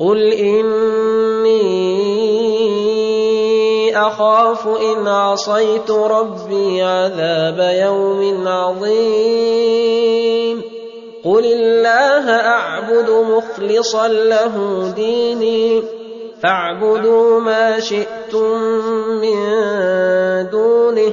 قل إني أخاف إن عصيت ربي عذاب يوم عظيم قل الله أعبد مخلصا له ديني فاعبدوا ما شئتم من دونه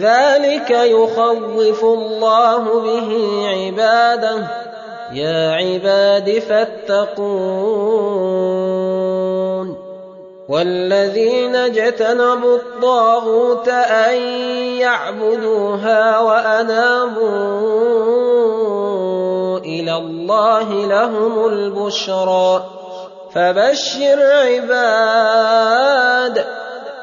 ذلك يخوف الله به عباده. يا عباد فاتقون. والذين اجتنبوا الطاغوت أن يعبدوها وأنابوا إلى الله لهم البشرى. فبشر عباد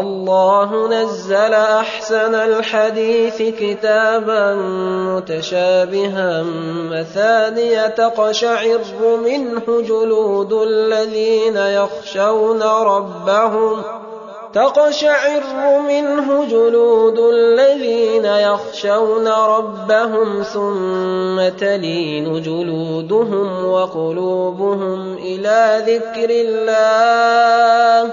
الله نزل أحسن الحديث كتابا متشابها مثانية تقشعر منه جلود الذين يخشون ربهم تقشعر منه جلود الذين يخشون ربهم ثم تلين جلودهم وقلوبهم إلى ذكر الله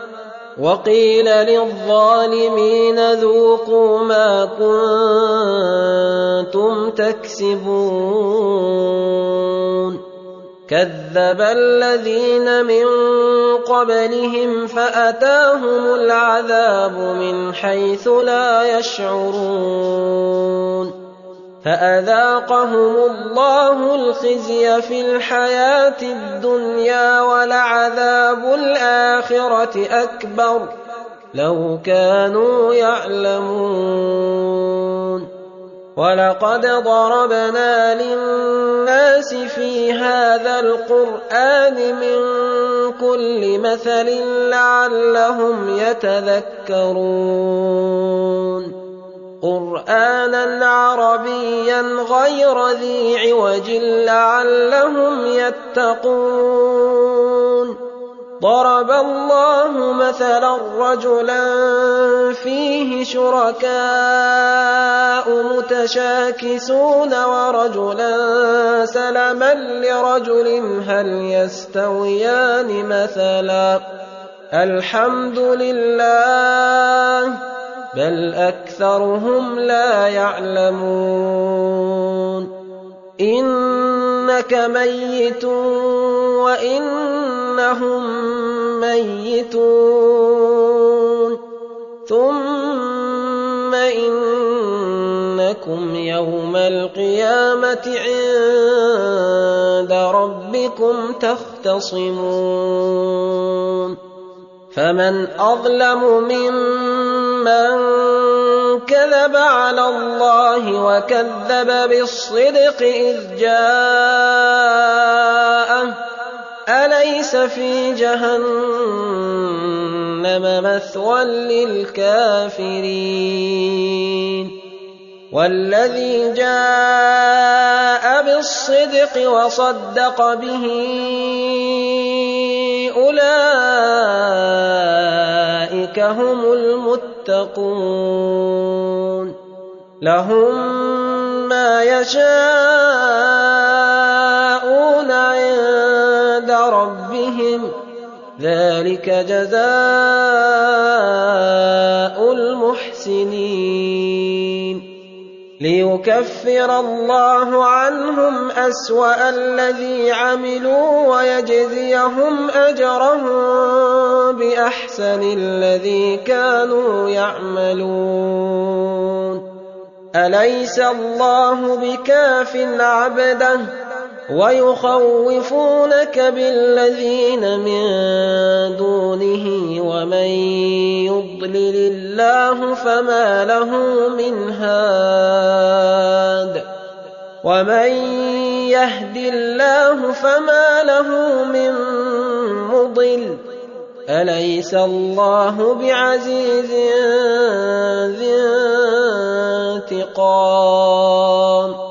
وقيل للظالمين ذوقوا ما كنتم تكسبون. كذب الذين من قبلهم فأتاهم العذاب من حيث لا يشعرون. فأذاقهم الله الخزي في الحياة الدنيا ولعذاب الآخرة أكبر لو كانوا يعلمون ولقد ضربنا للناس في هذا القرآن من كل مثل لعلهم يتذكرون قرانا عربيا غير ذي عوج لعلهم يتقون. ضرب الله مثلا رجلا فيه شركاء متشاكسون ورجلا سلما لرجل هل يستويان مثلا. الحمد لله بل أكثرهم لا يعلمون. إنك ميت وإنهم ميتون. ثم إنكم يوم القيامة عند ربكم تختصمون. فمن أظلم ممن كذب على الله وكذب بالصدق اذ جاءه اليس في جهنم مثوى للكافرين والذي جاء بالصدق وصدق به أولئك هم المتقون. لهم ما يشاءون عند ربهم. ذلك جزاء المحسنين. ليكفر الله عنهم أسوأ الذي عملوا ويجزيهم أجرهم بأحسن الذي كانوا يعملون. أليس الله بكاف عبده؟ ويخوفونك بالذين من دونه ومن يضلل الله فما له من هاد ومن يهد الله فما له من مضل أليس الله بعزيز ذي انتقام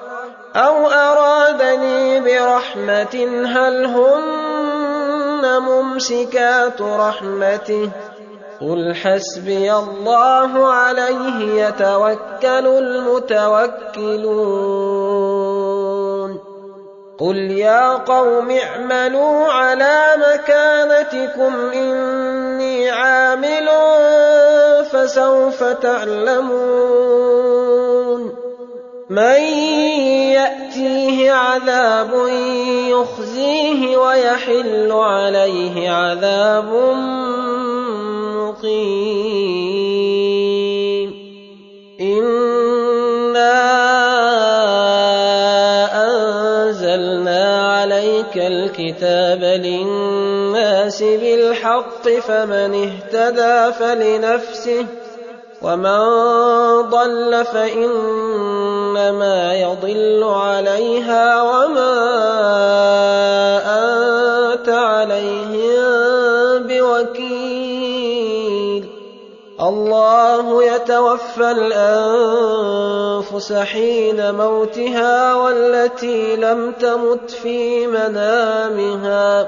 أو أرادني برحمة هل هن ممسكات رحمته قل حسبي الله عليه يتوكل المتوكلون قل يا قوم اعملوا على مكانتكم إني عامل فسوف تعلمون من يأتيه عذاب يخزيه ويحل عليه عذاب مقيم. انا انزلنا عليك الكتاب للناس بالحق فمن اهتدى فلنفسه ومن ضل فانما يضل عليها وما أنت عليهم بوكيل. الله يتوفى الأنفس حين موتها والتي لم تمت في منامها.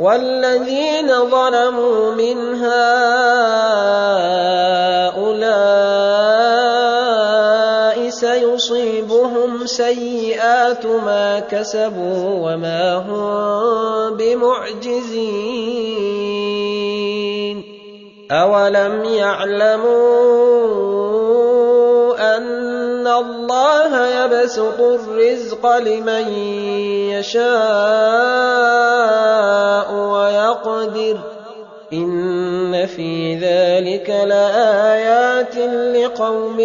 وَالَّذِينَ ظَلَمُوا مِنْ هَٰؤُلَاءِ سَيُصِيبُهُمْ سَيِّئَاتُ مَا كَسَبُوا وَمَا هُم بِمُعْجِزِينَ. أَوَلَمْ يَعْلَمُوا أَنَّ اللَّهَ يَبْسُطُ الرِّزْقَ لِمَن يَشَاءُ وَيَقْدِرُ ۚ. إِنَّ فِي ذَٰلِكَ لَآيَاتٍ لِّقَوْمٍ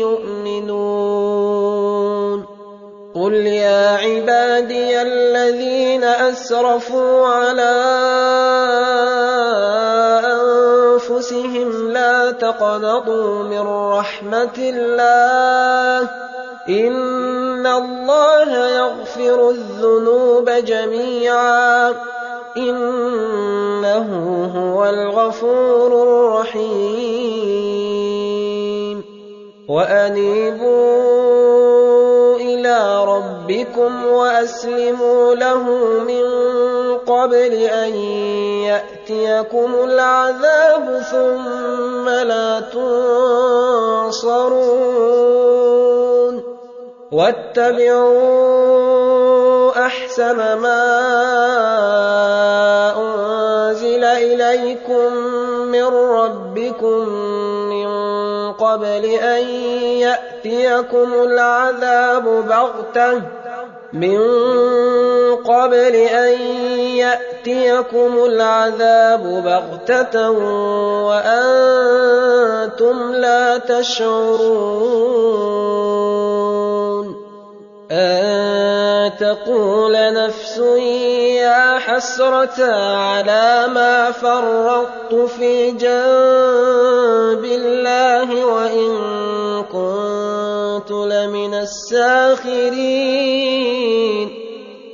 يُؤْمِنُونَ. قُلْ يَا عِبَادِيَ الَّذِينَ أَسْرَفُوا عَلَىٰ أَنفُسِهِمْ لَا تَقْنَطُوا مِن رَّحْمَةِ اللَّهِ ۚ إِنَّ اللَّهَ يَغْفِرُ الذُّنُوبَ جَمِيعًا ۚ إِنَّهُ هُوَ الْغَفُورُ الرَّحِيمُ وَأَنِيبُوا إِلَىٰ رَبِّكُمْ وَأَسْلِمُوا لَهُ مِن قَبْلِ أَن يَأْتِيَكُمُ الْعَذَابُ ثُمَّ لَا تُنصَرُونَ. وَاتَّبِعُوا أَحْسَنَ مَا أُنزِلَ إِلَيْكُم مِّن رَّبِّكُم مِّن قَبْلِ أَن يَأْتِيَكُمُ الْعَذَابُ بَغْتَةً. مِن قَبْلِ أَن يَأْتِيَكُمُ الْعَذَابُ بَغْتَةً وَأَنتُمْ لَا تَشْعُرُونَ أَن تَقُولَ نَفْسٌ يَا حَسْرَتَا عَلَىٰ مَا فَرَّطتُ فِي جَنبِ اللَّهِ وَإِن كُنتُ لَمِنَ السَّاخِرِينَ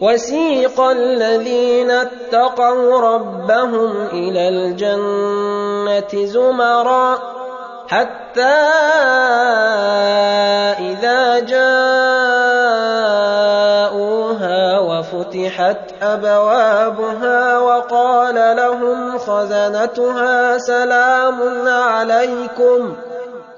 وسيق الذين اتقوا ربهم إلى الجنة زمرا حتى إذا جاءوها وفتحت أبوابها وقال لهم خزنتها سلام عليكم